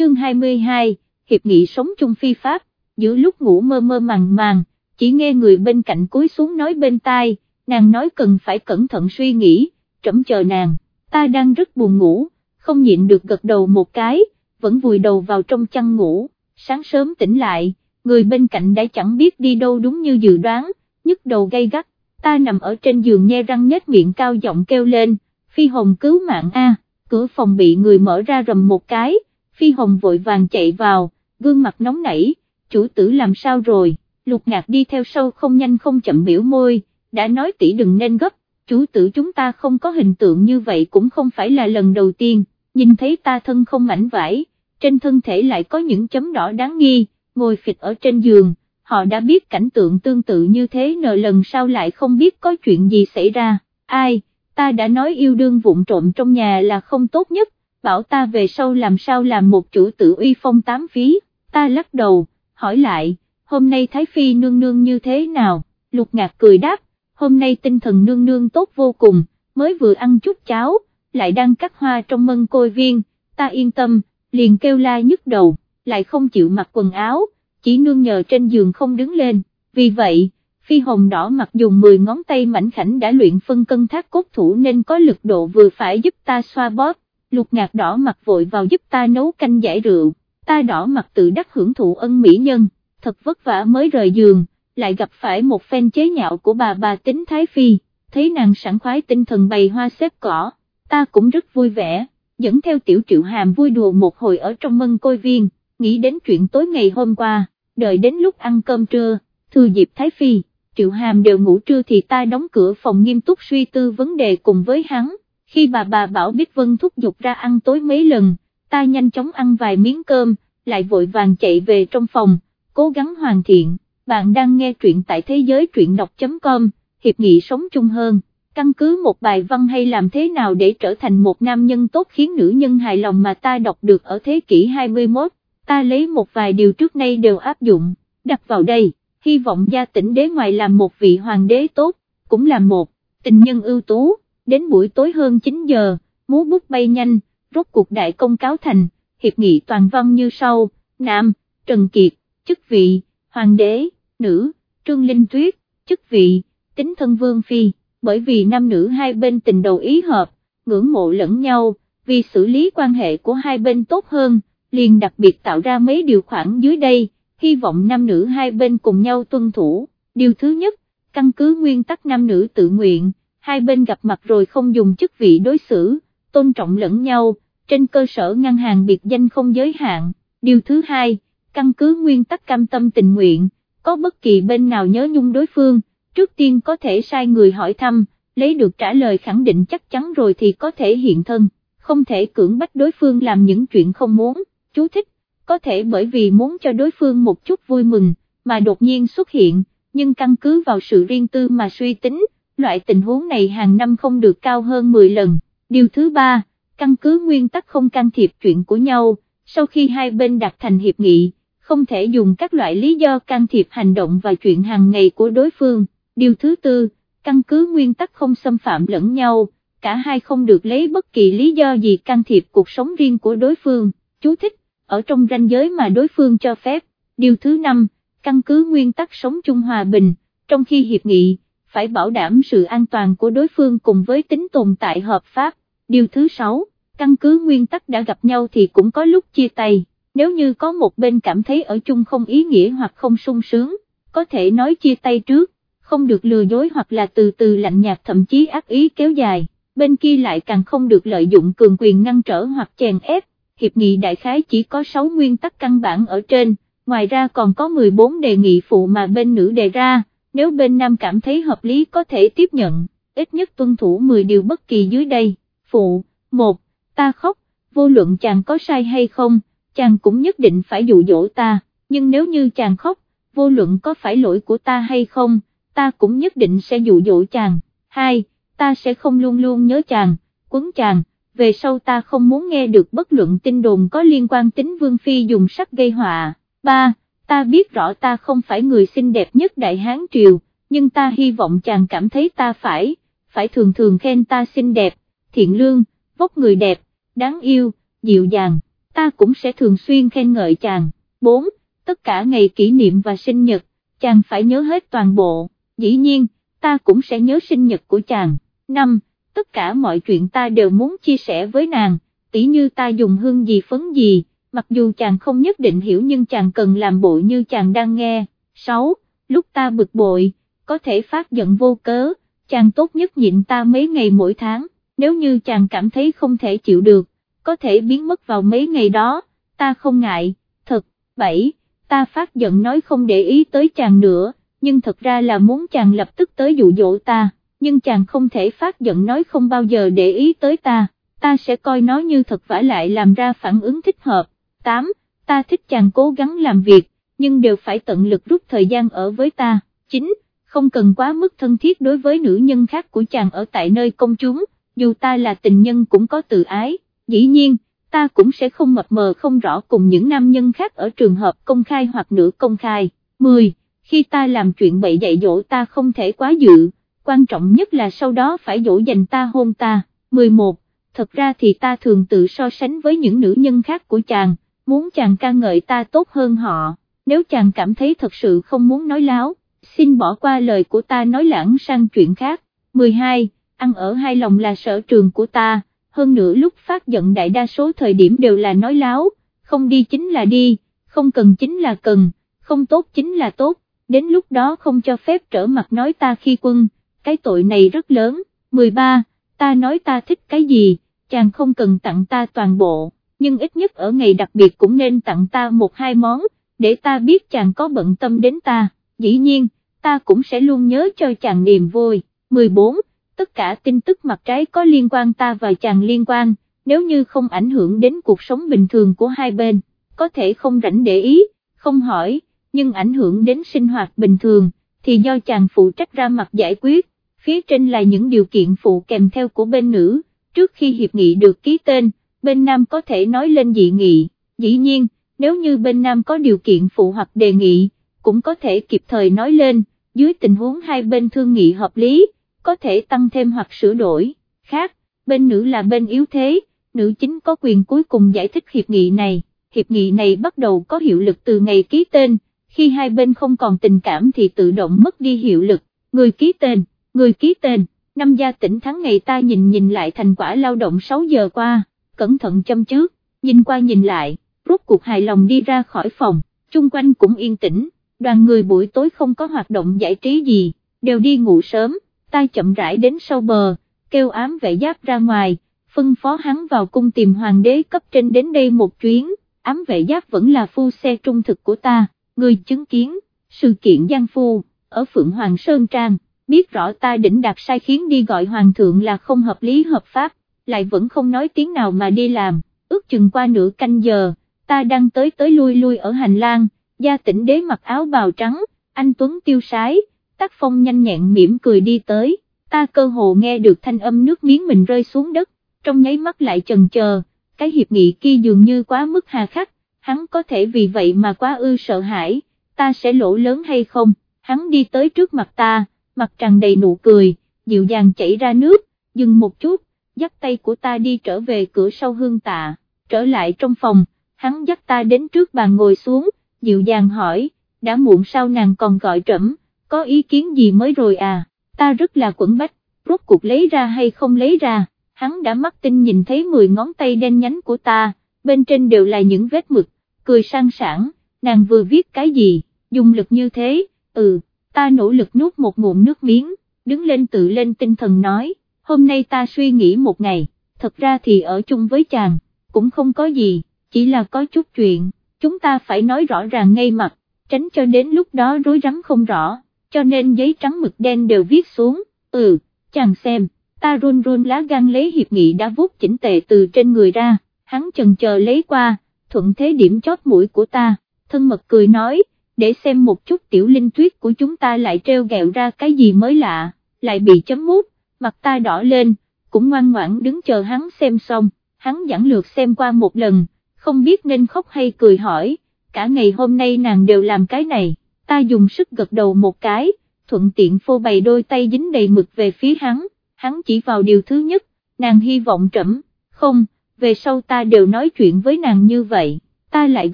chương 22, hiệp nghị sống chung phi pháp, giữa lúc ngủ mơ mơ màng màng, chỉ nghe người bên cạnh cúi xuống nói bên tai, nàng nói cần phải cẩn thận suy nghĩ, trẫm chờ nàng, ta đang rất buồn ngủ, không nhịn được gật đầu một cái, vẫn vùi đầu vào trong chăn ngủ, sáng sớm tỉnh lại, người bên cạnh đã chẳng biết đi đâu đúng như dự đoán, nhức đầu gây gắt, ta nằm ở trên giường nhe răng nhếch miệng cao giọng kêu lên, phi hồng cứu mạng a, cửa phòng bị người mở ra rầm một cái, phi hồng vội vàng chạy vào, gương mặt nóng nảy, chủ tử làm sao rồi, lục ngạc đi theo sau không nhanh không chậm biểu môi, đã nói tỷ đừng nên gấp, chủ tử chúng ta không có hình tượng như vậy cũng không phải là lần đầu tiên, nhìn thấy ta thân không mảnh vải, trên thân thể lại có những chấm đỏ đáng nghi, ngồi phịch ở trên giường, họ đã biết cảnh tượng tương tự như thế nợ lần sau lại không biết có chuyện gì xảy ra, ai, ta đã nói yêu đương vụn trộm trong nhà là không tốt nhất, bảo ta về sau làm sao làm một chủ tử uy phong tám phí, ta lắc đầu, hỏi lại, hôm nay Thái Phi nương nương như thế nào, lục ngạc cười đáp, hôm nay tinh thần nương nương tốt vô cùng, mới vừa ăn chút cháo, lại đang cắt hoa trong mân côi viên, ta yên tâm, liền kêu la nhức đầu, lại không chịu mặc quần áo, chỉ nương nhờ trên giường không đứng lên, vì vậy, phi hồng đỏ mặt dùng 10 ngón tay mảnh khảnh đã luyện phân cân thác cốt thủ nên có lực độ vừa phải giúp ta xoa bóp, lục ngạc đỏ mặt vội vào giúp ta nấu canh giải rượu, ta đỏ mặt tự đắc hưởng thụ ân mỹ nhân, thật vất vả mới rời giường, lại gặp phải một phen chế nhạo của bà bà tính Thái Phi, thấy nàng sẵn khoái tinh thần bày hoa xếp cỏ, ta cũng rất vui vẻ, dẫn theo tiểu triệu hàm vui đùa một hồi ở trong mân côi viên, nghĩ đến chuyện tối ngày hôm qua, đợi đến lúc ăn cơm trưa, thư dịp Thái Phi, triệu hàm đều ngủ trưa thì ta đóng cửa phòng nghiêm túc suy tư vấn đề cùng với hắn, khi bà bà bảo Bích Vân thúc giục ra ăn tối mấy lần, ta nhanh chóng ăn vài miếng cơm, lại vội vàng chạy về trong phòng, cố gắng hoàn thiện, bạn đang nghe truyện tại thế giới truyện đọc.com, hiệp nghị sống chung hơn, căn cứ một bài văn hay làm thế nào để trở thành một nam nhân tốt khiến nữ nhân hài lòng mà ta đọc được ở thế kỷ 21, ta lấy một vài điều trước nay đều áp dụng, đặt vào đây, hy vọng gia tỉnh đế ngoài làm một vị hoàng đế tốt, cũng là một tình nhân ưu tú, đến buổi tối hơn 9 giờ, múa bút bay nhanh, rốt cuộc đại công cáo thành, hiệp nghị toàn văn như sau, Nam, Trần Kiệt, chức vị, hoàng đế, nữ, Trương Linh Tuyết, chức vị, tính thân vương phi, bởi vì nam nữ hai bên tình đầu ý hợp, ngưỡng mộ lẫn nhau, vì xử lý quan hệ của hai bên tốt hơn, liền đặc biệt tạo ra mấy điều khoản dưới đây, hy vọng nam nữ hai bên cùng nhau tuân thủ, điều thứ nhất, căn cứ nguyên tắc nam nữ tự nguyện, hai bên gặp mặt rồi không dùng chức vị đối xử, tôn trọng lẫn nhau, trên cơ sở ngăn hàng biệt danh không giới hạn, điều thứ hai, căn cứ nguyên tắc cam tâm tình nguyện, có bất kỳ bên nào nhớ nhung đối phương, trước tiên có thể sai người hỏi thăm, lấy được trả lời khẳng định chắc chắn rồi thì có thể hiện thân, không thể cưỡng bách đối phương làm những chuyện không muốn, chú thích, có thể bởi vì muốn cho đối phương một chút vui mừng, mà đột nhiên xuất hiện, nhưng căn cứ vào sự riêng tư mà suy tính, loại tình huống này hàng năm không được cao hơn 10 lần. Điều thứ ba, căn cứ nguyên tắc không can thiệp chuyện của nhau, sau khi hai bên đạt thành hiệp nghị, không thể dùng các loại lý do can thiệp hành động và chuyện hàng ngày của đối phương. Điều thứ tư, căn cứ nguyên tắc không xâm phạm lẫn nhau, cả hai không được lấy bất kỳ lý do gì can thiệp cuộc sống riêng của đối phương. Chú thích, ở trong ranh giới mà đối phương cho phép. Điều thứ năm, căn cứ nguyên tắc sống chung hòa bình, trong khi hiệp nghị, phải bảo đảm sự an toàn của đối phương cùng với tính tồn tại hợp pháp. Điều thứ sáu, căn cứ nguyên tắc đã gặp nhau thì cũng có lúc chia tay, nếu như có một bên cảm thấy ở chung không ý nghĩa hoặc không sung sướng, có thể nói chia tay trước, không được lừa dối hoặc là từ từ lạnh nhạt thậm chí ác ý kéo dài, bên kia lại càng không được lợi dụng cường quyền ngăn trở hoặc chèn ép, hiệp nghị đại khái chỉ có 6 nguyên tắc căn bản ở trên, ngoài ra còn có 14 đề nghị phụ mà bên nữ đề ra nếu bên nam cảm thấy hợp lý có thể tiếp nhận, ít nhất tuân thủ 10 điều bất kỳ dưới đây, phụ, một, ta khóc, vô luận chàng có sai hay không, chàng cũng nhất định phải dụ dỗ ta, nhưng nếu như chàng khóc, vô luận có phải lỗi của ta hay không, ta cũng nhất định sẽ dụ dỗ chàng, hai, ta sẽ không luôn luôn nhớ chàng, quấn chàng, về sau ta không muốn nghe được bất luận tin đồn có liên quan tính Vương Phi dùng sắc gây họa, 3, ta biết rõ ta không phải người xinh đẹp nhất Đại Hán Triều, nhưng ta hy vọng chàng cảm thấy ta phải, phải thường thường khen ta xinh đẹp, thiện lương, vóc người đẹp, đáng yêu, dịu dàng, ta cũng sẽ thường xuyên khen ngợi chàng. 4. Tất cả ngày kỷ niệm và sinh nhật, chàng phải nhớ hết toàn bộ, dĩ nhiên, ta cũng sẽ nhớ sinh nhật của chàng. 5. Tất cả mọi chuyện ta đều muốn chia sẻ với nàng, tỉ như ta dùng hương gì phấn gì, mặc dù chàng không nhất định hiểu nhưng chàng cần làm bộ như chàng đang nghe. 6. Lúc ta bực bội, có thể phát giận vô cớ, chàng tốt nhất nhịn ta mấy ngày mỗi tháng, nếu như chàng cảm thấy không thể chịu được, có thể biến mất vào mấy ngày đó, ta không ngại, thật, 7. Ta phát giận nói không để ý tới chàng nữa, nhưng thật ra là muốn chàng lập tức tới dụ dỗ ta, nhưng chàng không thể phát giận nói không bao giờ để ý tới ta, ta sẽ coi nó như thật vả lại làm ra phản ứng thích hợp. 8. Ta thích chàng cố gắng làm việc, nhưng đều phải tận lực rút thời gian ở với ta. 9. Không cần quá mức thân thiết đối với nữ nhân khác của chàng ở tại nơi công chúng, dù ta là tình nhân cũng có tự ái, dĩ nhiên, ta cũng sẽ không mập mờ không rõ cùng những nam nhân khác ở trường hợp công khai hoặc nửa công khai. 10. Khi ta làm chuyện bậy dạy dỗ ta không thể quá dự, quan trọng nhất là sau đó phải dỗ dành ta hôn ta. 11. Thật ra thì ta thường tự so sánh với những nữ nhân khác của chàng, muốn chàng ca ngợi ta tốt hơn họ, nếu chàng cảm thấy thật sự không muốn nói láo, xin bỏ qua lời của ta nói lãng sang chuyện khác. 12. Ăn ở hai lòng là sở trường của ta, hơn nữa lúc phát giận đại đa số thời điểm đều là nói láo, không đi chính là đi, không cần chính là cần, không tốt chính là tốt, đến lúc đó không cho phép trở mặt nói ta khi quân, cái tội này rất lớn. 13. Ta nói ta thích cái gì, chàng không cần tặng ta toàn bộ, nhưng ít nhất ở ngày đặc biệt cũng nên tặng ta một hai món, để ta biết chàng có bận tâm đến ta, dĩ nhiên, ta cũng sẽ luôn nhớ cho chàng niềm vui. 14. Tất cả tin tức mặt trái có liên quan ta và chàng liên quan, nếu như không ảnh hưởng đến cuộc sống bình thường của hai bên, có thể không rảnh để ý, không hỏi, nhưng ảnh hưởng đến sinh hoạt bình thường, thì do chàng phụ trách ra mặt giải quyết, phía trên là những điều kiện phụ kèm theo của bên nữ, trước khi hiệp nghị được ký tên, bên nam có thể nói lên dị nghị, dĩ nhiên, nếu như bên nam có điều kiện phụ hoặc đề nghị, cũng có thể kịp thời nói lên, dưới tình huống hai bên thương nghị hợp lý, có thể tăng thêm hoặc sửa đổi, khác, bên nữ là bên yếu thế, nữ chính có quyền cuối cùng giải thích hiệp nghị này, hiệp nghị này bắt đầu có hiệu lực từ ngày ký tên, khi hai bên không còn tình cảm thì tự động mất đi hiệu lực, người ký tên, người ký tên, năm gia tỉnh thắng ngày ta nhìn nhìn lại thành quả lao động 6 giờ qua, cẩn thận châm trước, nhìn qua nhìn lại, rốt cuộc hài lòng đi ra khỏi phòng, chung quanh cũng yên tĩnh, đoàn người buổi tối không có hoạt động giải trí gì, đều đi ngủ sớm, tay chậm rãi đến sau bờ, kêu ám vệ giáp ra ngoài, phân phó hắn vào cung tìm hoàng đế cấp trên đến đây một chuyến, ám vệ giáp vẫn là phu xe trung thực của ta, người chứng kiến, sự kiện Giang Phu, ở Phượng Hoàng Sơn Trang, biết rõ ta đỉnh đạt sai khiến đi gọi Hoàng thượng là không hợp lý hợp pháp, lại vẫn không nói tiếng nào mà đi làm, ước chừng qua nửa canh giờ, ta đang tới tới lui lui ở hành lang, gia tỉnh đế mặc áo bào trắng, anh Tuấn tiêu sái, tác phong nhanh nhẹn mỉm cười đi tới, ta cơ hồ nghe được thanh âm nước miếng mình rơi xuống đất, trong nháy mắt lại chần chờ, cái hiệp nghị kia dường như quá mức hà khắc, hắn có thể vì vậy mà quá ư sợ hãi, ta sẽ lỗ lớn hay không, hắn đi tới trước mặt ta, mặt tràn đầy nụ cười, dịu dàng chảy ra nước, dừng một chút, dắt tay của ta đi trở về cửa sau hương tạ, trở lại trong phòng, hắn dắt ta đến trước bàn ngồi xuống, dịu dàng hỏi, đã muộn sao nàng còn gọi trẫm, có ý kiến gì mới rồi à, ta rất là quẩn bách, rốt cuộc lấy ra hay không lấy ra, hắn đã mắt tinh nhìn thấy 10 ngón tay đen nhánh của ta, bên trên đều là những vết mực, cười sang sảng, nàng vừa viết cái gì, dùng lực như thế, ừ, ta nỗ lực nuốt một ngụm nước miếng, đứng lên tự lên tinh thần nói, hôm nay ta suy nghĩ một ngày, thật ra thì ở chung với chàng, cũng không có gì, chỉ là có chút chuyện, chúng ta phải nói rõ ràng ngay mặt, tránh cho đến lúc đó rối rắm không rõ, cho nên giấy trắng mực đen đều viết xuống, ừ, chàng xem, ta run run lá gan lấy hiệp nghị đã vuốt chỉnh tề từ trên người ra, hắn chần chờ lấy qua, thuận thế điểm chót mũi của ta, thân mật cười nói, để xem một chút tiểu linh tuyết của chúng ta lại treo gẹo ra cái gì mới lạ, lại bị chấm mút, mặt ta đỏ lên, cũng ngoan ngoãn đứng chờ hắn xem xong, hắn giảng lược xem qua một lần, không biết nên khóc hay cười hỏi, cả ngày hôm nay nàng đều làm cái này, ta dùng sức gật đầu một cái, thuận tiện phô bày đôi tay dính đầy mực về phía hắn, hắn chỉ vào điều thứ nhất, nàng hy vọng trẫm, không, về sau ta đều nói chuyện với nàng như vậy, ta lại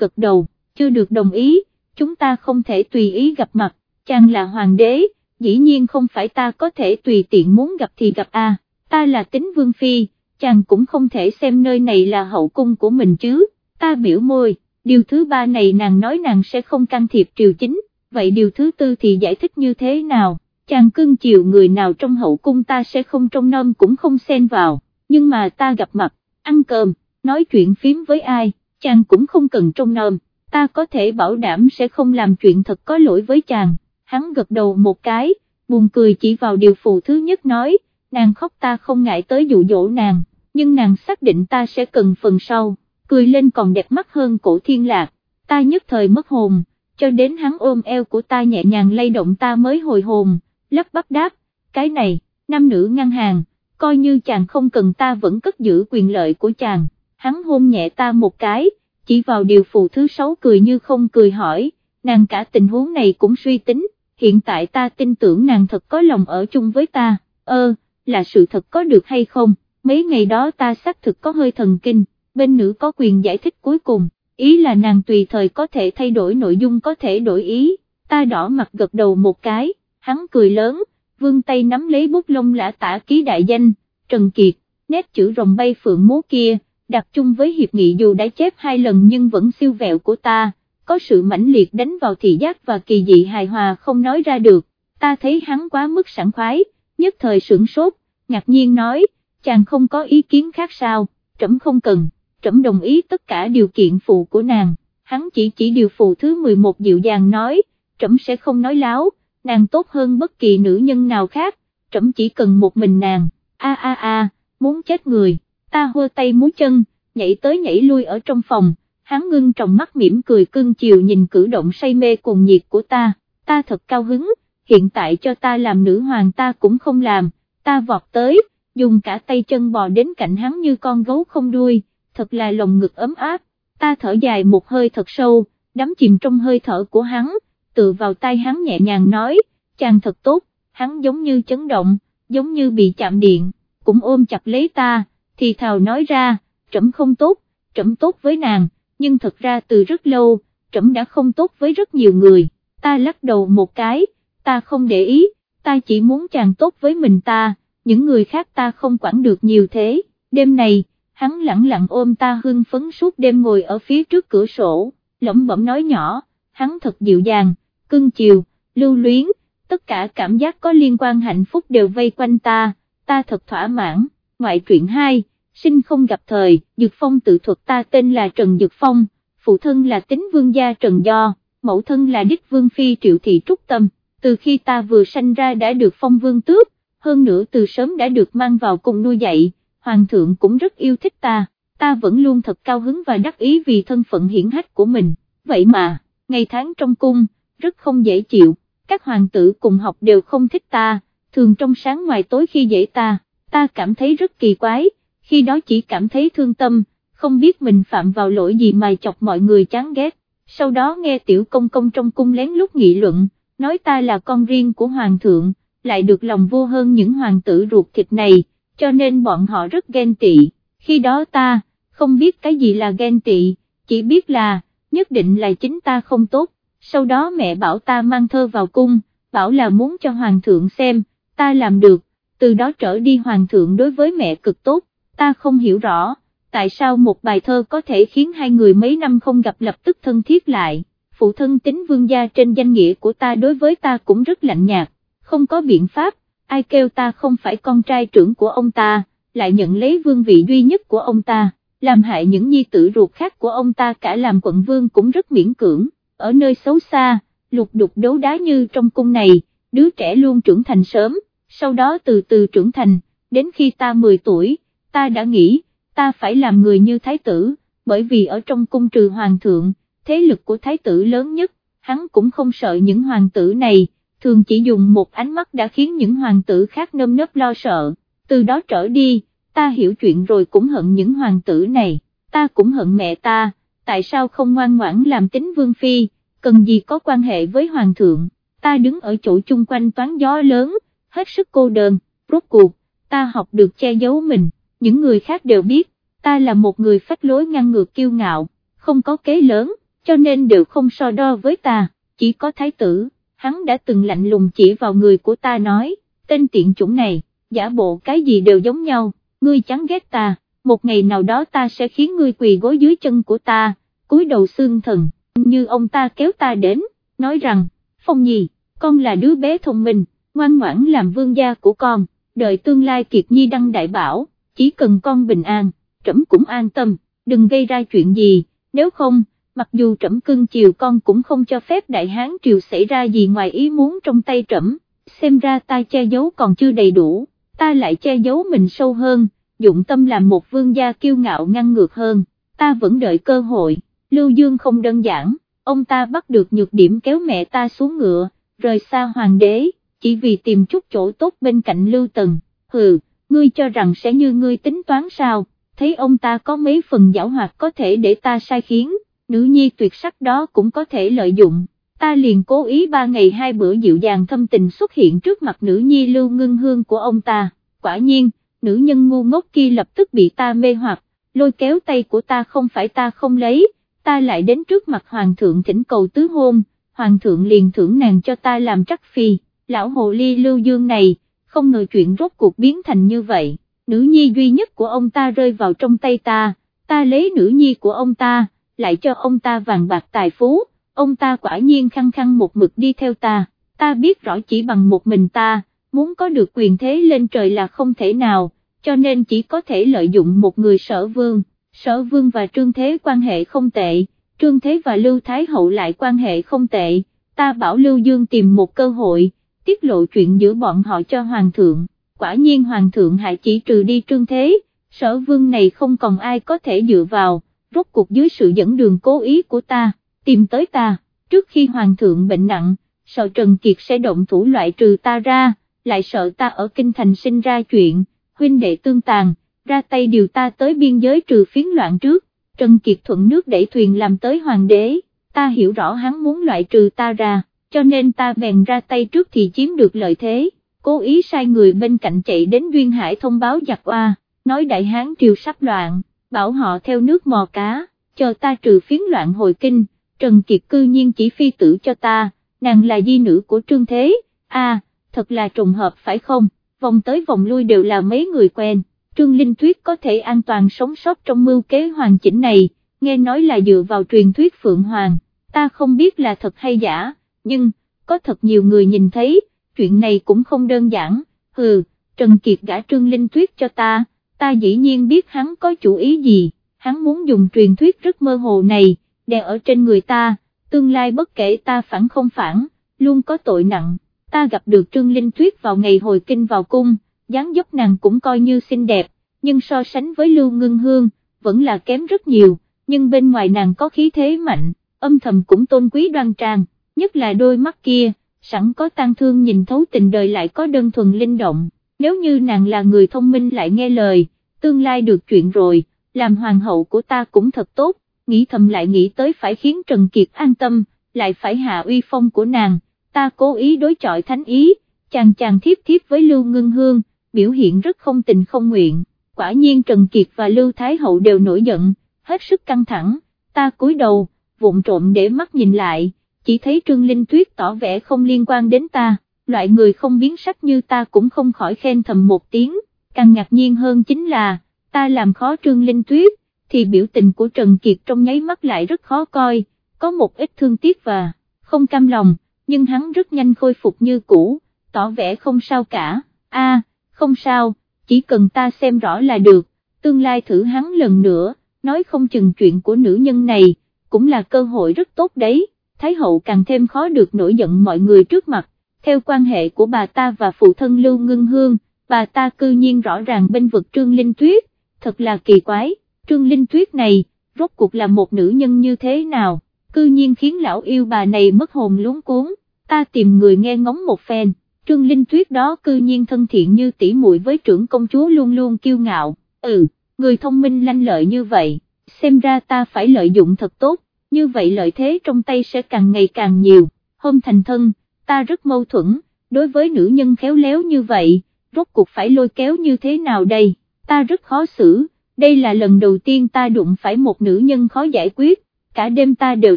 gật đầu, chưa được đồng ý, chúng ta không thể tùy ý gặp mặt, chàng là hoàng đế, dĩ nhiên không phải ta có thể tùy tiện muốn gặp thì gặp a. ta là tính vương phi, chàng cũng không thể xem nơi này là hậu cung của mình chứ, ta biểu môi, điều thứ ba này nàng nói nàng sẽ không can thiệp triều chính, vậy điều thứ tư thì giải thích như thế nào, chàng cưng chiều người nào trong hậu cung ta sẽ không trông nom cũng không xen vào, nhưng mà ta gặp mặt, ăn cơm, nói chuyện phím với ai, chàng cũng không cần trông nom, ta có thể bảo đảm sẽ không làm chuyện thật có lỗi với chàng, hắn gật đầu một cái, buồn cười chỉ vào điều phụ thứ nhất nói, nàng khóc ta không ngại tới dụ dỗ nàng, nhưng nàng xác định ta sẽ cần phần sau, cười lên còn đẹp mắt hơn cổ thiên lạc, ta nhất thời mất hồn, cho đến hắn ôm eo của ta nhẹ nhàng lay động ta mới hồi hồn, lắp bắp đáp, cái này, nam nữ ngăn hàng, coi như chàng không cần ta vẫn cất giữ quyền lợi của chàng, hắn hôn nhẹ ta một cái, chỉ vào điều phụ thứ sáu cười như không cười hỏi, nàng cả tình huống này cũng suy tính, hiện tại ta tin tưởng nàng thật có lòng ở chung với ta, ơ, là sự thật có được hay không, mấy ngày đó ta xác thực có hơi thần kinh, bên nữ có quyền giải thích cuối cùng, ý là nàng tùy thời có thể thay đổi nội dung có thể đổi ý, ta đỏ mặt gật đầu một cái, hắn cười lớn, vương tay nắm lấy bút lông lã tả ký đại danh, Trần Kiệt, nét chữ rồng bay phượng múa kia, đặt chung với hiệp nghị dù đã chép hai lần nhưng vẫn siêu vẹo của ta, có sự mãnh liệt đánh vào thị giác và kỳ dị hài hòa không nói ra được, ta thấy hắn quá mức sảng khoái, nhất thời sửng sốt, ngạc nhiên nói, chàng không có ý kiến khác sao, trẫm không cần, trẫm đồng ý tất cả điều kiện phụ của nàng, hắn chỉ chỉ điều phụ thứ 11 dịu dàng nói, trẫm sẽ không nói láo, nàng tốt hơn bất kỳ nữ nhân nào khác, trẫm chỉ cần một mình nàng, a a a, muốn chết người, ta hơ tay múa chân, nhảy tới nhảy lui ở trong phòng, hắn ngưng trong mắt mỉm cười cưng chiều nhìn cử động say mê cùng nhiệt của ta, ta thật cao hứng, hiện tại cho ta làm nữ hoàng ta cũng không làm, ta vọt tới, dùng cả tay chân bò đến cạnh hắn như con gấu không đuôi, thật là lồng ngực ấm áp, ta thở dài một hơi thật sâu, đắm chìm trong hơi thở của hắn, tự vào tay hắn nhẹ nhàng nói, chàng thật tốt, hắn giống như chấn động, giống như bị chạm điện, cũng ôm chặt lấy ta, thì thào nói ra, trẫm không tốt, trẫm tốt với nàng, nhưng thật ra từ rất lâu, trẫm đã không tốt với rất nhiều người, ta lắc đầu một cái, ta không để ý, ta chỉ muốn chàng tốt với mình ta, những người khác ta không quản được nhiều thế, đêm này, hắn lặng lặng ôm ta hưng phấn suốt đêm ngồi ở phía trước cửa sổ, lẩm bẩm nói nhỏ, hắn thật dịu dàng, cưng chiều, lưu luyến, tất cả cảm giác có liên quan hạnh phúc đều vây quanh ta, ta thật thỏa mãn, ngoại truyện 2, sinh không gặp thời, Dược Phong tự thuật ta tên là Trần Dược Phong, phụ thân là tính vương gia Trần Do, mẫu thân là đích vương phi triệu thị trúc tâm, từ khi ta vừa sanh ra đã được phong vương tước, hơn nữa từ sớm đã được mang vào cùng nuôi dạy, hoàng thượng cũng rất yêu thích ta, ta vẫn luôn thật cao hứng và đắc ý vì thân phận hiển hách của mình, vậy mà, ngày tháng trong cung, rất không dễ chịu, các hoàng tử cùng học đều không thích ta, thường trong sáng ngoài tối khi dễ ta, ta cảm thấy rất kỳ quái, khi đó chỉ cảm thấy thương tâm, không biết mình phạm vào lỗi gì mà chọc mọi người chán ghét, sau đó nghe tiểu công công trong cung lén lút nghị luận, nói ta là con riêng của hoàng thượng, lại được lòng vua hơn những hoàng tử ruột thịt này, cho nên bọn họ rất ghen tị, khi đó ta, không biết cái gì là ghen tị, chỉ biết là, nhất định là chính ta không tốt, sau đó mẹ bảo ta mang thơ vào cung, bảo là muốn cho hoàng thượng xem, ta làm được, từ đó trở đi hoàng thượng đối với mẹ cực tốt, ta không hiểu rõ, tại sao một bài thơ có thể khiến hai người mấy năm không gặp lập tức thân thiết lại, phụ thân tính vương gia trên danh nghĩa của ta đối với ta cũng rất lạnh nhạt, không có biện pháp, ai kêu ta không phải con trai trưởng của ông ta, lại nhận lấy vương vị duy nhất của ông ta, làm hại những nhi tử ruột khác của ông ta cả làm quận vương cũng rất miễn cưỡng, ở nơi xấu xa, lục đục đấu đá như trong cung này, đứa trẻ luôn trưởng thành sớm, sau đó từ từ trưởng thành, đến khi ta 10 tuổi, ta đã nghĩ, ta phải làm người như thái tử, bởi vì ở trong cung trừ hoàng thượng, thế lực của thái tử lớn nhất, hắn cũng không sợ những hoàng tử này, thường chỉ dùng một ánh mắt đã khiến những hoàng tử khác nơm nớp lo sợ, từ đó trở đi, ta hiểu chuyện rồi cũng hận những hoàng tử này, ta cũng hận mẹ ta, tại sao không ngoan ngoãn làm tính vương phi, cần gì có quan hệ với hoàng thượng, ta đứng ở chỗ chung quanh toán gió lớn, hết sức cô đơn, rốt cuộc, ta học được che giấu mình, những người khác đều biết, ta là một người phách lối ngăn ngược kiêu ngạo, không có kế lớn, cho nên đều không so đo với ta, chỉ có thái tử, hắn đã từng lạnh lùng chỉ vào người của ta nói, tên tiện chủng này, giả bộ cái gì đều giống nhau, ngươi chán ghét ta, một ngày nào đó ta sẽ khiến ngươi quỳ gối dưới chân của ta, cúi đầu xương thần, như ông ta kéo ta đến, nói rằng, Phong Nhi, con là đứa bé thông minh, ngoan ngoãn làm vương gia của con, đợi tương lai Kiệt Nhi đăng đại bảo, chỉ cần con bình an, trẫm cũng an tâm, đừng gây ra chuyện gì, nếu không, mặc dù trẫm cưng chiều con cũng không cho phép đại hán triều xảy ra gì ngoài ý muốn trong tay trẫm, xem ra ta che giấu còn chưa đầy đủ, ta lại che giấu mình sâu hơn, dụng tâm làm một vương gia kiêu ngạo ngăn ngược hơn, ta vẫn đợi cơ hội, Lưu Dương không đơn giản, ông ta bắt được nhược điểm kéo mẹ ta xuống ngựa, rời xa hoàng đế, chỉ vì tìm chút chỗ tốt bên cạnh Lưu Tần, hừ, ngươi cho rằng sẽ như ngươi tính toán sao, thấy ông ta có mấy phần giảo hoạt có thể để ta sai khiến, nữ nhi tuyệt sắc đó cũng có thể lợi dụng, ta liền cố ý ba ngày hai bữa dịu dàng thâm tình xuất hiện trước mặt nữ nhi Lưu Ngưng Hương của ông ta, quả nhiên, nữ nhân ngu ngốc kia lập tức bị ta mê hoặc, lôi kéo tay của ta không phải ta không lấy, ta lại đến trước mặt hoàng thượng thỉnh cầu tứ hôn, hoàng thượng liền thưởng nàng cho ta làm trắc phi, lão hồ ly lưu dương này, không ngờ chuyện rốt cuộc biến thành như vậy, nữ nhi duy nhất của ông ta rơi vào trong tay ta, ta lấy nữ nhi của ông ta, lại cho ông ta vàng bạc tài phú, ông ta quả nhiên khăng khăng một mực đi theo ta, ta biết rõ chỉ bằng một mình ta, muốn có được quyền thế lên trời là không thể nào, cho nên chỉ có thể lợi dụng một người sở vương, sở vương và trương thế quan hệ không tệ, trương thế và lưu thái hậu lại quan hệ không tệ, ta bảo lưu dương tìm một cơ hội, tiết lộ chuyện giữa bọn họ cho hoàng thượng, quả nhiên hoàng thượng hại chỉ trừ đi trương thế, sở vương này không còn ai có thể dựa vào, rốt cuộc dưới sự dẫn đường cố ý của ta, tìm tới ta, trước khi hoàng thượng bệnh nặng, sợ Trần Kiệt sẽ động thủ loại trừ ta ra, lại sợ ta ở kinh thành sinh ra chuyện, huynh đệ tương tàn, ra tay điều ta tới biên giới trừ phiến loạn trước, Trần Kiệt thuận nước đẩy thuyền làm tới hoàng đế, ta hiểu rõ hắn muốn loại trừ ta ra, cho nên ta bèn ra tay trước thì chiếm được lợi thế, cố ý sai người bên cạnh chạy đến Duyên Hải thông báo giặc oa, nói đại hán triều sắp loạn, bảo họ theo nước mò cá, chờ ta trừ phiến loạn hồi kinh, Trần Kiệt cư nhiên chỉ phi tử cho ta, nàng là di nữ của Trương Thế, a thật là trùng hợp phải không, vòng tới vòng lui đều là mấy người quen, Trương Linh Thuyết có thể an toàn sống sót trong mưu kế hoàn chỉnh này, nghe nói là dựa vào truyền thuyết Phượng Hoàng, ta không biết là thật hay giả, nhưng, có thật nhiều người nhìn thấy, chuyện này cũng không đơn giản, hừ, Trần Kiệt gã Trương Linh Tuyết cho ta, ta dĩ nhiên biết hắn có chủ ý gì, hắn muốn dùng truyền thuyết rất mơ hồ này, đè ở trên người ta, tương lai bất kể ta phản không phản, luôn có tội nặng. Ta gặp được Trương Linh Tuyết vào ngày hồi kinh vào cung, dáng dấp nàng cũng coi như xinh đẹp, nhưng so sánh với Lưu Ngưng Hương, vẫn là kém rất nhiều, nhưng bên ngoài nàng có khí thế mạnh, âm thầm cũng tôn quý đoan trang, nhất là đôi mắt kia, sẵn có tang thương nhìn thấu tình đời lại có đơn thuần linh động, nếu như nàng là người thông minh lại nghe lời, tương lai được chuyện rồi, làm hoàng hậu của ta cũng thật tốt, nghĩ thầm lại nghĩ tới phải khiến Trần Kiệt an tâm, lại phải hạ uy phong của nàng ta cố ý đối chọi thánh ý, chàng chàng thiếp thiếp với Lưu Ngân Hương, biểu hiện rất không tình không nguyện, quả nhiên Trần Kiệt và Lưu Thái Hậu đều nổi giận, hết sức căng thẳng, ta cúi đầu, vụng trộm để mắt nhìn lại, chỉ thấy Trương Linh Tuyết tỏ vẻ không liên quan đến ta, loại người không biến sắc như ta cũng không khỏi khen thầm một tiếng, càng ngạc nhiên hơn chính là, ta làm khó Trương Linh Tuyết, thì biểu tình của Trần Kiệt trong nháy mắt lại rất khó coi, có một ít thương tiếc và không cam lòng nhưng hắn rất nhanh khôi phục như cũ, tỏ vẻ không sao cả, a, không sao, chỉ cần ta xem rõ là được, tương lai thử hắn lần nữa, nói không chừng chuyện của nữ nhân này, cũng là cơ hội rất tốt đấy, Thái hậu càng thêm khó được nổi giận mọi người trước mặt, theo quan hệ của bà ta và phụ thân Lưu Ngân Hương, bà ta cư nhiên rõ ràng bên vực Trương Linh Tuyết, thật là kỳ quái, Trương Linh Tuyết này, rốt cuộc là một nữ nhân như thế nào? cư nhiên khiến lão yêu bà này mất hồn luống cuốn, ta tìm người nghe ngóng một phen, Trương Linh Tuyết đó cư nhiên thân thiện như tỷ muội với trưởng công chúa luôn luôn kiêu ngạo, ừ, người thông minh lanh lợi như vậy, xem ra ta phải lợi dụng thật tốt, như vậy lợi thế trong tay sẽ càng ngày càng nhiều, hôm thành thân, ta rất mâu thuẫn, đối với nữ nhân khéo léo như vậy, rốt cuộc phải lôi kéo như thế nào đây, ta rất khó xử, đây là lần đầu tiên ta đụng phải một nữ nhân khó giải quyết, cả đêm ta đều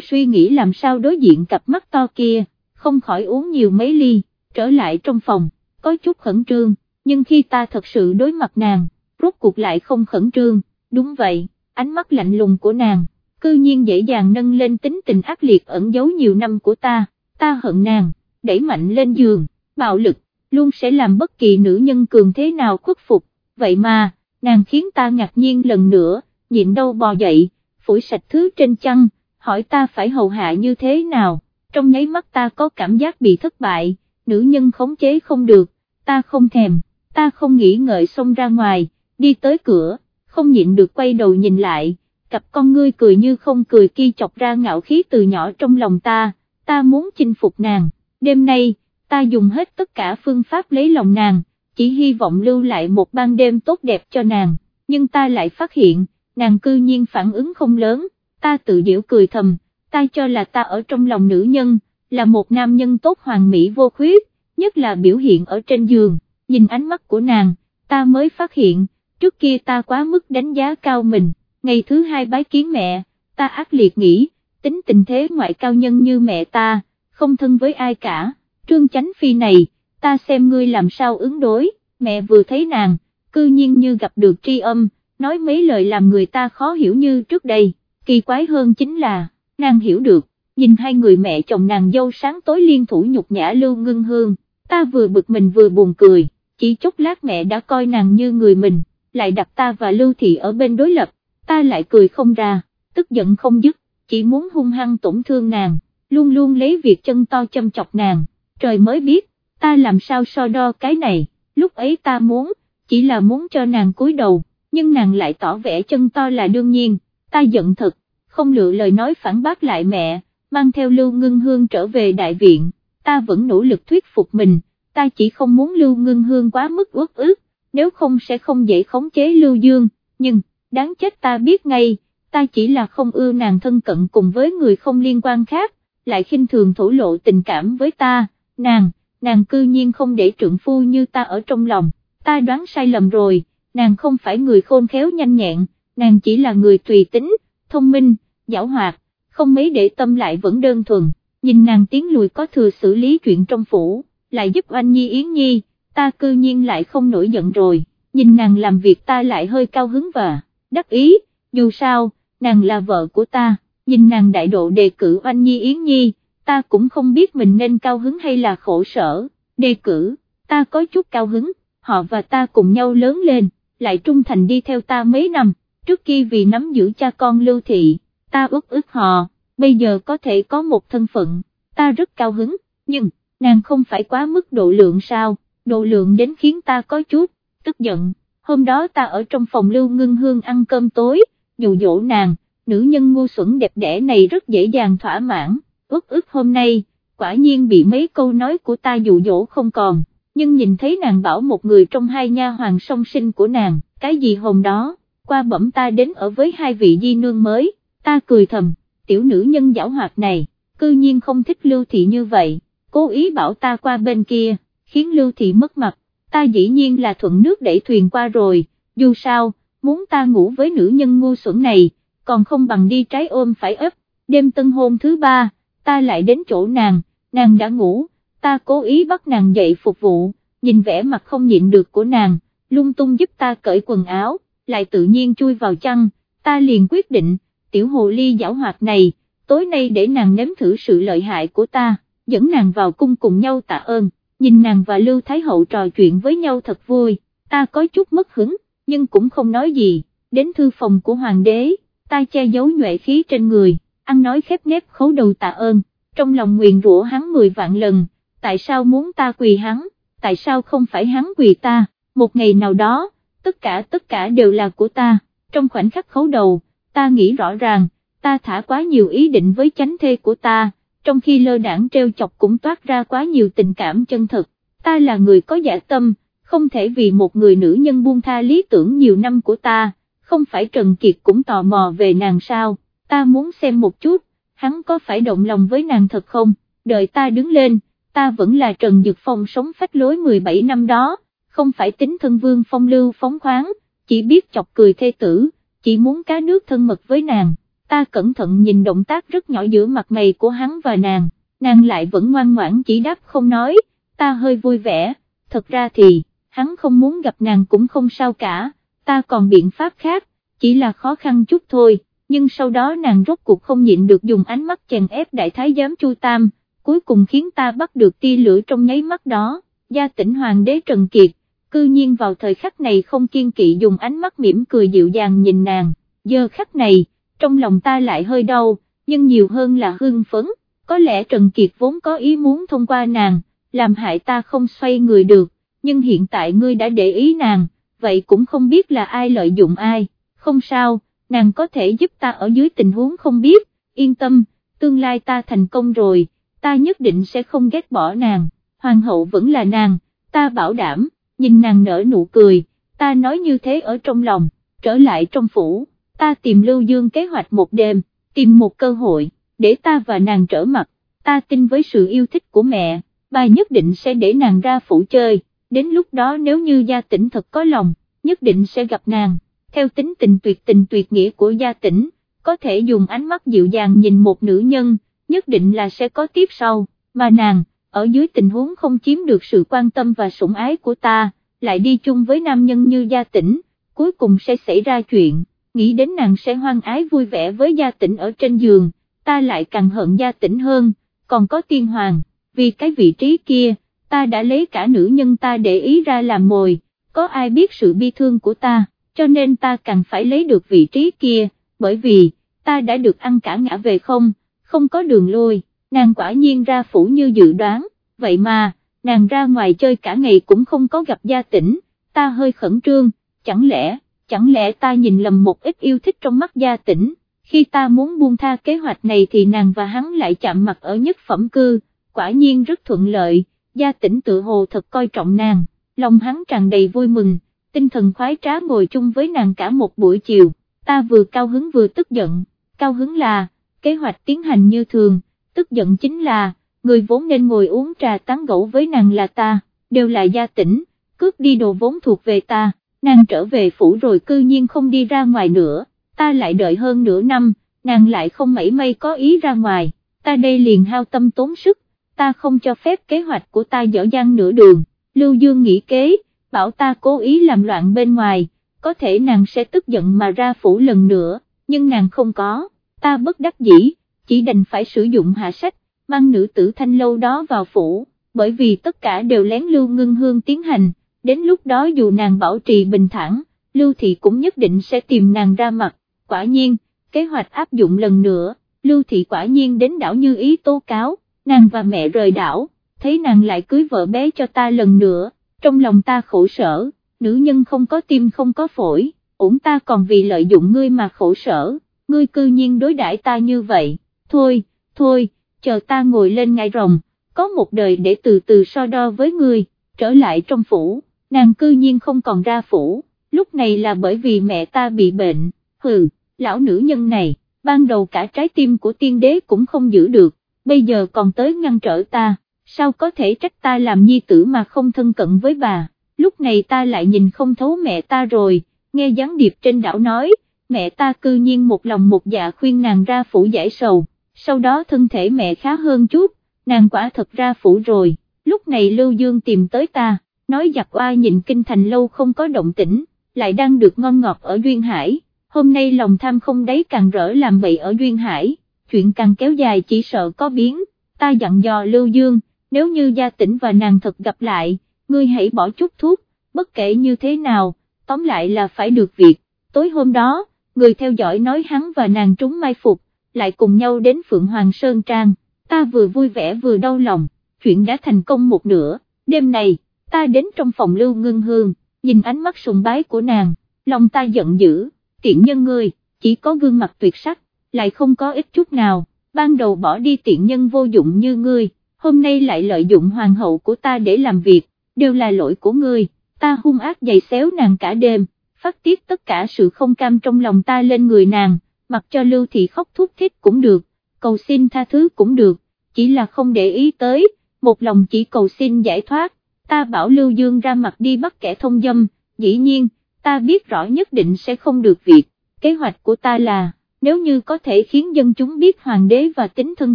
suy nghĩ làm sao đối diện cặp mắt to kia, không khỏi uống nhiều mấy ly, trở lại trong phòng, có chút khẩn trương, nhưng khi ta thật sự đối mặt nàng, rốt cuộc lại không khẩn trương, đúng vậy, ánh mắt lạnh lùng của nàng, cư nhiên dễ dàng nâng lên tính tình ác liệt ẩn giấu nhiều năm của ta, ta hận nàng, đẩy mạnh lên giường, bạo lực, luôn sẽ làm bất kỳ nữ nhân cường thế nào khuất phục, vậy mà, nàng khiến ta ngạc nhiên lần nữa, nhịn đâu bò dậy, phủi sạch thứ trên chăn, hỏi ta phải hầu hạ như thế nào, trong nháy mắt ta có cảm giác bị thất bại, nữ nhân khống chế không được, ta không thèm, ta không nghĩ ngợi xông ra ngoài, đi tới cửa, không nhịn được quay đầu nhìn lại, cặp con ngươi cười như không cười kia chọc ra ngạo khí từ nhỏ trong lòng ta, ta muốn chinh phục nàng, đêm nay, ta dùng hết tất cả phương pháp lấy lòng nàng, chỉ hy vọng lưu lại một ban đêm tốt đẹp cho nàng, nhưng ta lại phát hiện, nàng cư nhiên phản ứng không lớn, ta tự giễu cười thầm, ta cho là ta ở trong lòng nữ nhân, là một nam nhân tốt hoàn mỹ vô khuyết, nhất là biểu hiện ở trên giường, nhìn ánh mắt của nàng, ta mới phát hiện, trước kia ta quá mức đánh giá cao mình, ngày thứ hai bái kiến mẹ, ta ác liệt nghĩ, tính tình thế ngoại cao nhân như mẹ ta, không thân với ai cả, trương chánh phi này, ta xem ngươi làm sao ứng đối, mẹ vừa thấy nàng, cư nhiên như gặp được tri âm, nói mấy lời làm người ta khó hiểu như trước đây, kỳ quái hơn chính là, nàng hiểu được, nhìn hai người mẹ chồng nàng dâu sáng tối liên thủ nhục nhã lưu ngưng hương, ta vừa bực mình vừa buồn cười, chỉ chốc lát mẹ đã coi nàng như người mình, lại đặt ta và lưu thị ở bên đối lập, ta lại cười không ra, tức giận không dứt, chỉ muốn hung hăng tổn thương nàng, luôn luôn lấy việc chân to châm chọc nàng, trời mới biết, ta làm sao so đo cái này, lúc ấy ta muốn, chỉ là muốn cho nàng cúi đầu, nhưng nàng lại tỏ vẻ chân to là đương nhiên, ta giận thật, không lựa lời nói phản bác lại mẹ, mang theo Lưu Ngưng Hương trở về đại viện, ta vẫn nỗ lực thuyết phục mình, ta chỉ không muốn Lưu Ngưng Hương quá mức uất ức, nếu không sẽ không dễ khống chế Lưu Dương, nhưng, đáng chết ta biết ngay, ta chỉ là không ưa nàng thân cận cùng với người không liên quan khác, lại khinh thường thổ lộ tình cảm với ta, nàng, nàng cư nhiên không để trượng phu như ta ở trong lòng, ta đoán sai lầm rồi, nàng không phải người khôn khéo nhanh nhẹn, nàng chỉ là người tùy tính, thông minh, giảo hoạt, không mấy để tâm lại vẫn đơn thuần, nhìn nàng tiến lùi có thừa xử lý chuyện trong phủ, lại giúp anh Nhi Yến Nhi, ta cư nhiên lại không nổi giận rồi, nhìn nàng làm việc ta lại hơi cao hứng và đắc ý, dù sao, nàng là vợ của ta, nhìn nàng đại độ đề cử anh Nhi Yến Nhi, ta cũng không biết mình nên cao hứng hay là khổ sở, đề cử, ta có chút cao hứng, họ và ta cùng nhau lớn lên, lại trung thành đi theo ta mấy năm, trước kia vì nắm giữ cha con lưu thị, ta ước ước họ, bây giờ có thể có một thân phận, ta rất cao hứng, nhưng, nàng không phải quá mức độ lượng sao, độ lượng đến khiến ta có chút, tức giận, hôm đó ta ở trong phòng lưu ngưng hương ăn cơm tối, dụ dỗ nàng, nữ nhân ngu xuẩn đẹp đẽ này rất dễ dàng thỏa mãn ước ước hôm nay, quả nhiên bị mấy câu nói của ta dụ dỗ không còn, nhưng nhìn thấy nàng bảo một người trong hai nha hoàng song sinh của nàng, cái gì hôm đó, qua bẩm ta đến ở với hai vị di nương mới, ta cười thầm, tiểu nữ nhân giảo hoạt này, cư nhiên không thích lưu thị như vậy, cố ý bảo ta qua bên kia, khiến lưu thị mất mặt, ta dĩ nhiên là thuận nước đẩy thuyền qua rồi, dù sao, muốn ta ngủ với nữ nhân ngu xuẩn này, còn không bằng đi trái ôm phải ấp, đêm tân hôn thứ ba ta lại đến chỗ nàng, nàng đã ngủ, ta cố ý bắt nàng dậy phục vụ, nhìn vẻ mặt không nhịn được của nàng, lung tung giúp ta cởi quần áo, lại tự nhiên chui vào chăn, ta liền quyết định, tiểu hồ ly giảo hoạt này, tối nay để nàng nếm thử sự lợi hại của ta, dẫn nàng vào cung cùng nhau tạ ơn, nhìn nàng và Lưu Thái Hậu trò chuyện với nhau thật vui, ta có chút mất hứng, nhưng cũng không nói gì, đến thư phòng của hoàng đế, ta che giấu nhuệ khí trên người ăn nói khép nép khấu đầu tạ ơn, trong lòng nguyện rủa hắn 10 vạn lần, tại sao muốn ta quỳ hắn, tại sao không phải hắn quỳ ta, một ngày nào đó, tất cả tất cả đều là của ta, trong khoảnh khắc khấu đầu, ta nghĩ rõ ràng, ta thả quá nhiều ý định với chánh thê của ta, trong khi lơ đảng treo chọc cũng toát ra quá nhiều tình cảm chân thực, ta là người có dạ tâm, không thể vì một người nữ nhân buông tha lý tưởng nhiều năm của ta, không phải Trần Kiệt cũng tò mò về nàng sao. Ta muốn xem một chút, hắn có phải động lòng với nàng thật không, đợi ta đứng lên, ta vẫn là Trần Dực Phong sống phách lối 17 năm đó, không phải tính thân vương phong lưu phóng khoáng, chỉ biết chọc cười thê tử, chỉ muốn cá nước thân mật với nàng, ta cẩn thận nhìn động tác rất nhỏ giữa mặt mày của hắn và nàng, nàng lại vẫn ngoan ngoãn chỉ đáp không nói, ta hơi vui vẻ, thật ra thì, hắn không muốn gặp nàng cũng không sao cả, ta còn biện pháp khác, chỉ là khó khăn chút thôi, nhưng sau đó nàng rốt cuộc không nhịn được dùng ánh mắt chèn ép đại thái giám Chu Tam, cuối cùng khiến ta bắt được tia lửa trong nháy mắt đó, gia tỉnh hoàng đế Trần Kiệt, cư nhiên vào thời khắc này không kiên kỵ dùng ánh mắt mỉm cười dịu dàng nhìn nàng, giờ khắc này, trong lòng ta lại hơi đau, nhưng nhiều hơn là hưng phấn, có lẽ Trần Kiệt vốn có ý muốn thông qua nàng, làm hại ta không xoay người được, nhưng hiện tại ngươi đã để ý nàng, vậy cũng không biết là ai lợi dụng ai, không sao, nàng có thể giúp ta ở dưới tình huống không biết, yên tâm, tương lai ta thành công rồi, ta nhất định sẽ không ghét bỏ nàng, hoàng hậu vẫn là nàng, ta bảo đảm, nhìn nàng nở nụ cười, ta nói như thế ở trong lòng, trở lại trong phủ, ta tìm Lưu Dương kế hoạch một đêm, tìm một cơ hội, để ta và nàng trở mặt, ta tin với sự yêu thích của mẹ, bà nhất định sẽ để nàng ra phủ chơi, đến lúc đó nếu như gia tỉnh thật có lòng, nhất định sẽ gặp nàng, theo tính tình tuyệt tình tuyệt nghĩa của gia tỉnh, có thể dùng ánh mắt dịu dàng nhìn một nữ nhân, nhất định là sẽ có tiếp sau, mà nàng, ở dưới tình huống không chiếm được sự quan tâm và sủng ái của ta, lại đi chung với nam nhân như gia tỉnh, cuối cùng sẽ xảy ra chuyện, nghĩ đến nàng sẽ hoan ái vui vẻ với gia tỉnh ở trên giường, ta lại càng hận gia tỉnh hơn, còn có tiên hoàng, vì cái vị trí kia, ta đã lấy cả nữ nhân ta để ý ra làm mồi, có ai biết sự bi thương của ta, cho nên ta càng phải lấy được vị trí kia, bởi vì, ta đã được ăn cả ngã về không, không có đường lui, nàng quả nhiên ra phủ như dự đoán, vậy mà, nàng ra ngoài chơi cả ngày cũng không có gặp gia tỉnh, ta hơi khẩn trương, chẳng lẽ, chẳng lẽ ta nhìn lầm một ít yêu thích trong mắt gia tỉnh, khi ta muốn buông tha kế hoạch này thì nàng và hắn lại chạm mặt ở nhất phẩm cư, quả nhiên rất thuận lợi, gia tỉnh tự hồ thật coi trọng nàng, lòng hắn tràn đầy vui mừng, tinh thần khoái trá ngồi chung với nàng cả một buổi chiều, ta vừa cao hứng vừa tức giận, cao hứng là, kế hoạch tiến hành như thường, tức giận chính là, người vốn nên ngồi uống trà tán gẫu với nàng là ta, đều là gia tỉnh, cướp đi đồ vốn thuộc về ta, nàng trở về phủ rồi cư nhiên không đi ra ngoài nữa, ta lại đợi hơn nửa năm, nàng lại không mảy may có ý ra ngoài, ta đây liền hao tâm tốn sức, ta không cho phép kế hoạch của ta dở dang nửa đường, Lưu Dương nghĩ kế, bảo ta cố ý làm loạn bên ngoài, có thể nàng sẽ tức giận mà ra phủ lần nữa, nhưng nàng không có, ta bất đắc dĩ, chỉ đành phải sử dụng hạ sách, mang nữ tử thanh lâu đó vào phủ, bởi vì tất cả đều lén Lưu Ngưng Hương tiến hành, đến lúc đó dù nàng bảo trì bình thản, Lưu Thị cũng nhất định sẽ tìm nàng ra mặt, quả nhiên, kế hoạch áp dụng lần nữa, Lưu Thị quả nhiên đến đảo như ý tố cáo, nàng và mẹ rời đảo, thấy nàng lại cưới vợ bé cho ta lần nữa, trong lòng ta khổ sở, nữ nhân không có tim không có phổi, ổn ta còn vì lợi dụng ngươi mà khổ sở, ngươi cư nhiên đối đãi ta như vậy, thôi, thôi, chờ ta ngồi lên ngai rồng, có một đời để từ từ so đo với ngươi, trở lại trong phủ, nàng cư nhiên không còn ra phủ, lúc này là bởi vì mẹ ta bị bệnh, hừ, lão nữ nhân này, ban đầu cả trái tim của tiên đế cũng không giữ được, bây giờ còn tới ngăn trở ta, sao có thể trách ta làm nhi tử mà không thân cận với bà, lúc này ta lại nhìn không thấu mẹ ta rồi, nghe gián điệp trên đảo nói, mẹ ta cư nhiên một lòng một dạ khuyên nàng ra phủ giải sầu, sau đó thân thể mẹ khá hơn chút, nàng quả thật ra phủ rồi, lúc này Lưu Dương tìm tới ta, nói giặc oa nhìn kinh thành lâu không có động tĩnh, lại đang được ngon ngọt ở Duyên Hải, hôm nay lòng tham không đấy càng rỡ làm bậy ở Duyên Hải, chuyện càng kéo dài chỉ sợ có biến, ta dặn dò Lưu Dương, nếu như gia tỉnh và nàng thật gặp lại, ngươi hãy bỏ chút thuốc, bất kể như thế nào, tóm lại là phải được việc, tối hôm đó, người theo dõi nói hắn và nàng trúng mai phục, lại cùng nhau đến Phượng Hoàng Sơn Trang, ta vừa vui vẻ vừa đau lòng, chuyện đã thành công một nửa, đêm này, ta đến trong phòng lưu ngưng hương, nhìn ánh mắt sùng bái của nàng, lòng ta giận dữ, tiện nhân ngươi, chỉ có gương mặt tuyệt sắc, lại không có ít chút nào, ban đầu bỏ đi tiện nhân vô dụng như ngươi, hôm nay lại lợi dụng hoàng hậu của ta để làm việc, đều là lỗi của ngươi, ta hung ác giày xéo nàng cả đêm, phát tiết tất cả sự không cam trong lòng ta lên người nàng, mặc cho lưu thị khóc thút thít cũng được, cầu xin tha thứ cũng được, chỉ là không để ý tới, một lòng chỉ cầu xin giải thoát, ta bảo Lưu Dương ra mặt đi bắt kẻ thông dâm, dĩ nhiên, ta biết rõ nhất định sẽ không được việc, kế hoạch của ta là, nếu như có thể khiến dân chúng biết hoàng đế và tính thân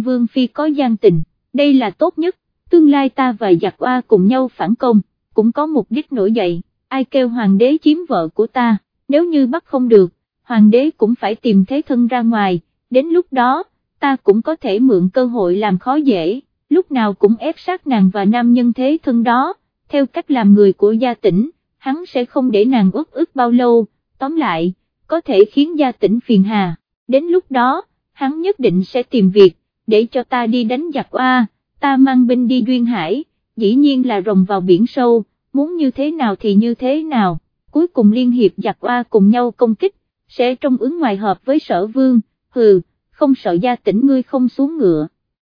vương phi có gian tình, đây là tốt nhất, tương lai ta và giặc oa cùng nhau phản công, cũng có mục đích nổi dậy, ai kêu hoàng đế chiếm vợ của ta, nếu như bắt không được, hoàng đế cũng phải tìm thế thân ra ngoài, đến lúc đó, ta cũng có thể mượn cơ hội làm khó dễ, lúc nào cũng ép sát nàng và nam nhân thế thân đó, theo cách làm người của gia tỉnh, hắn sẽ không để nàng uất ức bao lâu, tóm lại, có thể khiến gia tỉnh phiền hà, đến lúc đó, hắn nhất định sẽ tìm việc, để cho ta đi đánh giặc oa, ta mang binh đi duyên hải, dĩ nhiên là rồng vào biển sâu, muốn như thế nào thì như thế nào, cuối cùng liên hiệp giặc oa cùng nhau công kích, sẽ trong ứng ngoài hợp với sở vương, hừ, không sợ gia tỉnh ngươi không xuống ngựa.